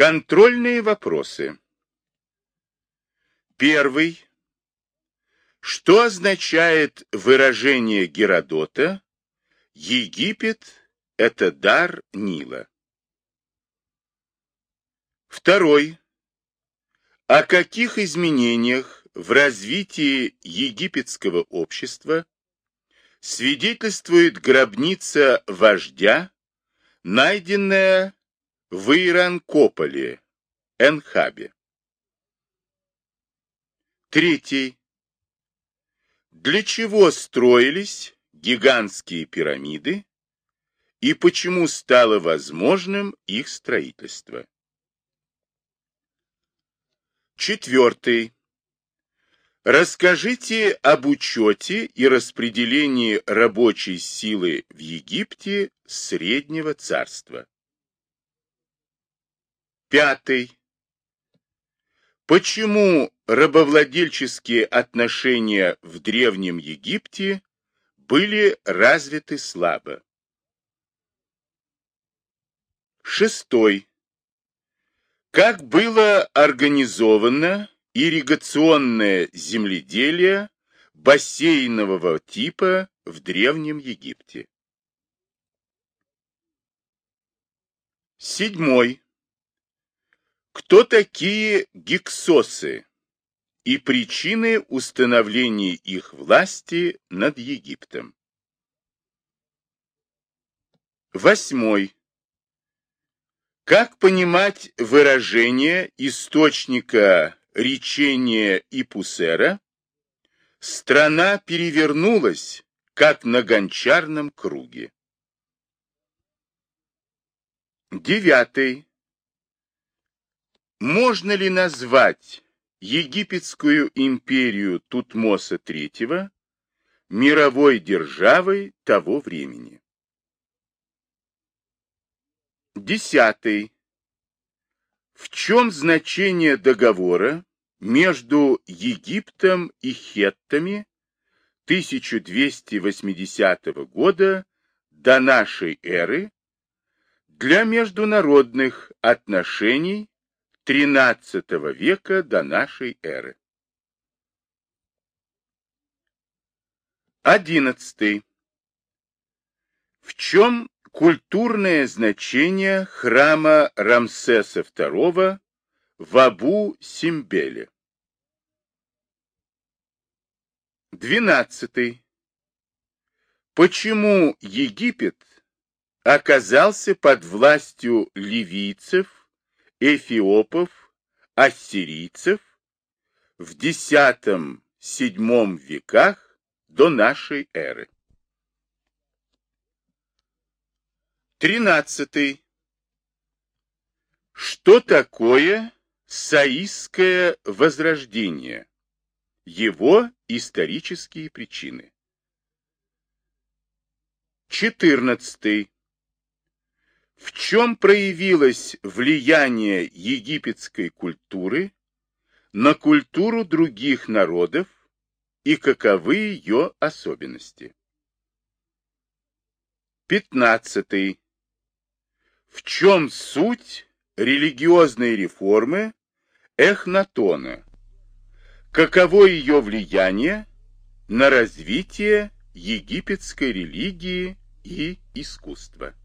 Контрольные вопросы. Первый. Что означает выражение Геродота «Египет – это дар Нила»? Второй. О каких изменениях в развитии египетского общества свидетельствует гробница вождя, найденная в Иранкополе, Энхабе? Третий. Для чего строились гигантские пирамиды и почему стало возможным их строительство? Четвертый. Расскажите об учете и распределении рабочей силы в Египте Среднего Царства. Пятый. Почему рабовладельческие отношения в Древнем Египте были развиты слабо? Шестой. Как было организовано ирригационное земледелие бассейнового типа в Древнем Египте? Седьмой. Кто такие гиксосы и причины установления их власти над Египтом? Восьмой. Как понимать выражение источника речения Ипусера «Страна перевернулась, как на гончарном круге»? Девятый. Можно ли назвать египетскую империю Тутмоса III мировой державой того времени? Десятый. В чем значение договора между Египтом и хеттами 1280 года до нашей эры для международных отношений XIII века до нашей эры. Одиннадцатый. В чем культурное значение храма Рамсеса II в Абу-Симбеле? Двенадцатый. Почему Египет оказался под властью ливийцев эфиопов, ассирийцев в X-VII веках до нашей эры. 13. Что такое Саистское возрождение? Его исторические причины. 14. Чем проявилось влияние египетской культуры на культуру других народов и каковы ее особенности? 15. В чем суть религиозной реформы Эхнатона? Каково ее влияние на развитие египетской религии и искусства?